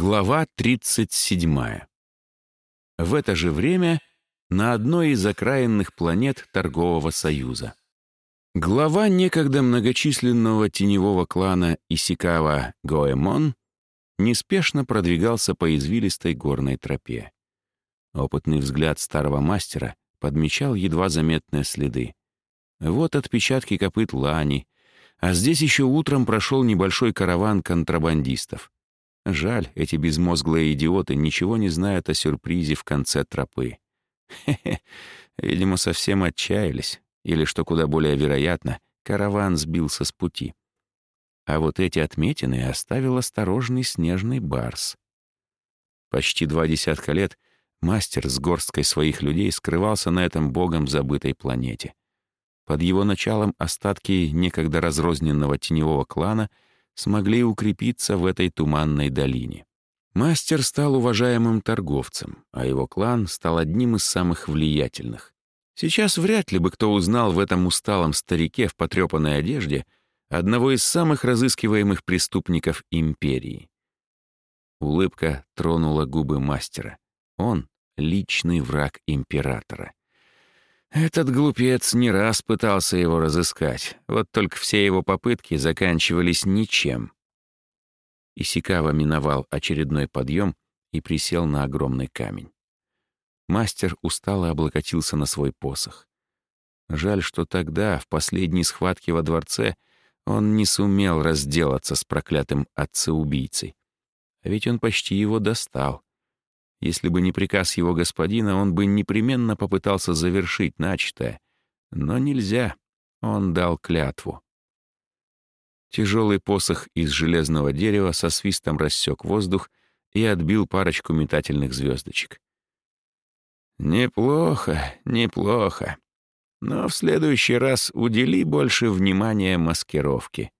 Глава 37. В это же время на одной из окраинных планет Торгового Союза. Глава некогда многочисленного теневого клана Исикава Гоэмон неспешно продвигался по извилистой горной тропе. Опытный взгляд старого мастера подмечал едва заметные следы. Вот отпечатки копыт лани, а здесь еще утром прошел небольшой караван контрабандистов — Жаль, эти безмозглые идиоты ничего не знают о сюрпризе в конце тропы. Хе-хе, видимо, совсем отчаялись. Или, что куда более вероятно, караван сбился с пути. А вот эти отметины оставил осторожный снежный барс. Почти два десятка лет мастер с горсткой своих людей скрывался на этом богом забытой планете. Под его началом остатки некогда разрозненного теневого клана — смогли укрепиться в этой туманной долине. Мастер стал уважаемым торговцем, а его клан стал одним из самых влиятельных. Сейчас вряд ли бы кто узнал в этом усталом старике в потрепанной одежде одного из самых разыскиваемых преступников империи. Улыбка тронула губы мастера. Он — личный враг императора. Этот глупец не раз пытался его разыскать, вот только все его попытки заканчивались ничем. Исикава миновал очередной подъем и присел на огромный камень. Мастер устало облокотился на свой посох. Жаль, что тогда, в последней схватке во дворце, он не сумел разделаться с проклятым отцеубийцей. А ведь он почти его достал. Если бы не приказ его господина, он бы непременно попытался завершить начатое. Но нельзя. Он дал клятву. Тяжелый посох из железного дерева со свистом рассек воздух и отбил парочку метательных звездочек. «Неплохо, неплохо. Но в следующий раз удели больше внимания маскировке».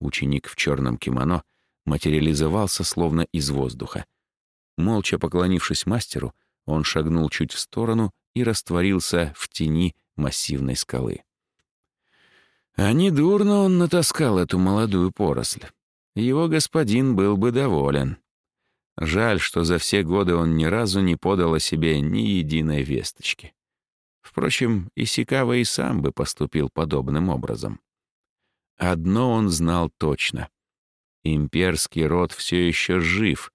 Ученик в черном кимоно материализовался словно из воздуха. Молча поклонившись мастеру, он шагнул чуть в сторону и растворился в тени массивной скалы. А недурно он натаскал эту молодую поросль. Его господин был бы доволен. Жаль, что за все годы он ни разу не подал о себе ни единой весточки. Впрочем, Исикава и сам бы поступил подобным образом. Одно он знал точно. Имперский род все еще жив,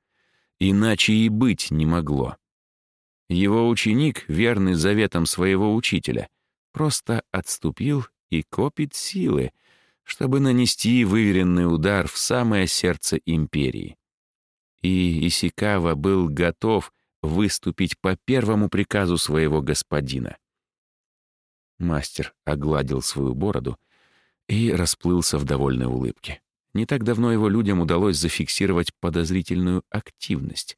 Иначе и быть не могло. Его ученик, верный заветам своего учителя, просто отступил и копит силы, чтобы нанести выверенный удар в самое сердце империи. И Исикава был готов выступить по первому приказу своего господина. Мастер огладил свою бороду и расплылся в довольной улыбке. Не так давно его людям удалось зафиксировать подозрительную активность.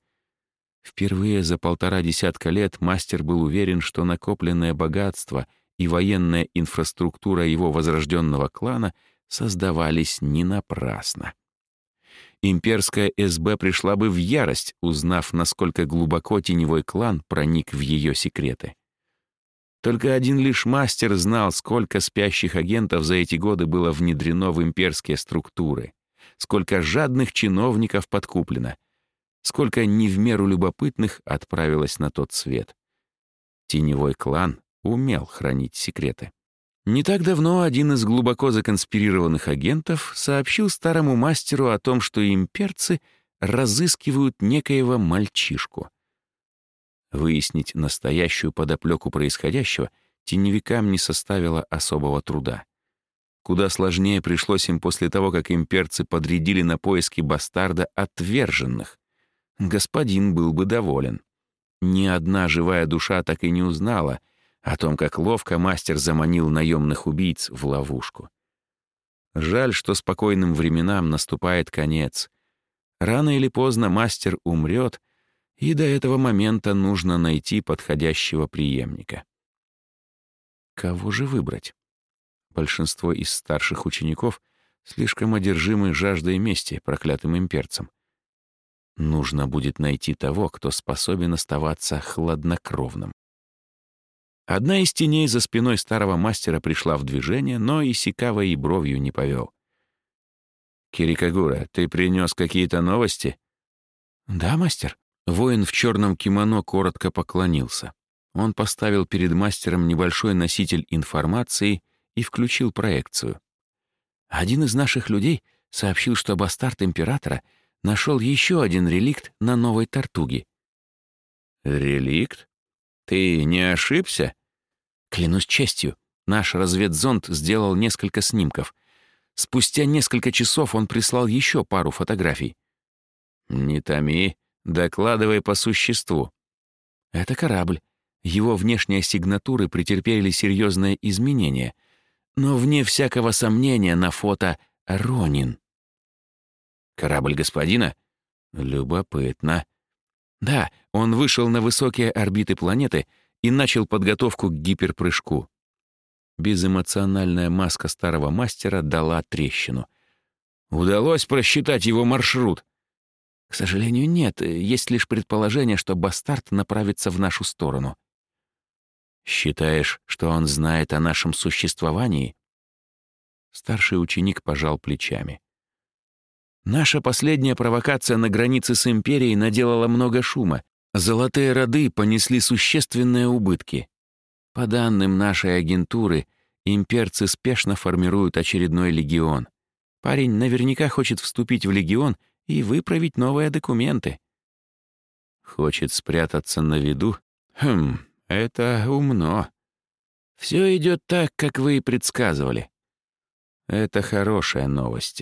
Впервые за полтора десятка лет мастер был уверен, что накопленное богатство и военная инфраструктура его возрожденного клана создавались не напрасно. Имперская СБ пришла бы в ярость, узнав, насколько глубоко теневой клан проник в ее секреты. Только один лишь мастер знал, сколько спящих агентов за эти годы было внедрено в имперские структуры, сколько жадных чиновников подкуплено, сколько не в меру любопытных отправилось на тот свет. Теневой клан умел хранить секреты. Не так давно один из глубоко законспирированных агентов сообщил старому мастеру о том, что имперцы разыскивают некоего мальчишку — Выяснить настоящую подоплеку происходящего теневикам не составило особого труда. Куда сложнее пришлось им после того, как имперцы подрядили на поиски бастарда отверженных. Господин был бы доволен. Ни одна живая душа так и не узнала о том, как ловко мастер заманил наемных убийц в ловушку. Жаль, что спокойным временам наступает конец. Рано или поздно мастер умрет, и до этого момента нужно найти подходящего преемника. Кого же выбрать? Большинство из старших учеников слишком одержимы жаждой мести проклятым имперцам. Нужно будет найти того, кто способен оставаться хладнокровным. Одна из теней за спиной старого мастера пришла в движение, но Исикава и бровью не повел. «Кирикагура, ты принес какие-то новости?» «Да, мастер?» Воин в черном кимоно коротко поклонился. Он поставил перед мастером небольшой носитель информации и включил проекцию. Один из наших людей сообщил, что бастард императора нашел еще один реликт на новой тортуге. «Реликт? Ты не ошибся?» Клянусь честью, наш разведзонд сделал несколько снимков. Спустя несколько часов он прислал еще пару фотографий. «Не томи, докладывай по существу». Это корабль. Его внешние сигнатуры претерпели серьезные изменения. Но вне всякого сомнения на фото Ронин. Корабль господина? Любопытно. Да, он вышел на высокие орбиты планеты и начал подготовку к гиперпрыжку. Безэмоциональная маска старого мастера дала трещину. Удалось просчитать его маршрут. К сожалению, нет. Есть лишь предположение, что бастард направится в нашу сторону. Считаешь, что он знает о нашем существовании? Старший ученик пожал плечами. Наша последняя провокация на границе с империей наделала много шума. Золотые роды понесли существенные убытки. По данным нашей агентуры, имперцы спешно формируют очередной легион. Парень наверняка хочет вступить в легион и выправить новые документы. Хочет спрятаться на виду? Хм, это умно. Все идет так, как вы и предсказывали. Это хорошая новость.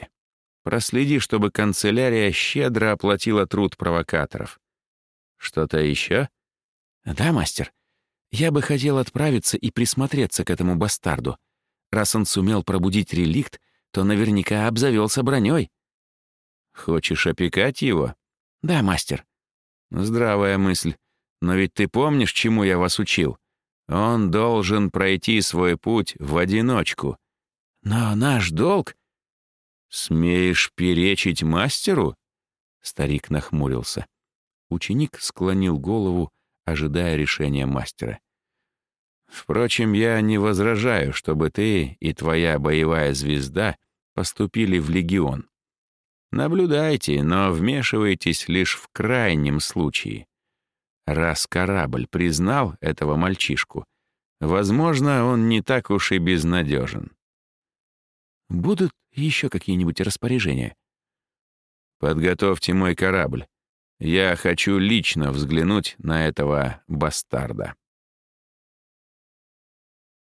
Проследи, чтобы канцелярия щедро оплатила труд провокаторов. Что-то еще? Да, мастер. Я бы хотел отправиться и присмотреться к этому бастарду. Раз он сумел пробудить реликт, то наверняка обзавелся броней. Хочешь опекать его? Да, мастер. Здравая мысль. Но ведь ты помнишь, чему я вас учил? Он должен пройти свой путь в одиночку. Но наш долг... Смеешь перечить мастеру? Старик нахмурился. Ученик склонил голову, ожидая решения мастера. Впрочем, я не возражаю, чтобы ты и твоя боевая звезда поступили в легион. Наблюдайте, но вмешивайтесь лишь в крайнем случае. Раз корабль признал этого мальчишку, возможно, он не так уж и безнадежен. Будут еще какие-нибудь распоряжения? Подготовьте мой корабль. Я хочу лично взглянуть на этого бастарда.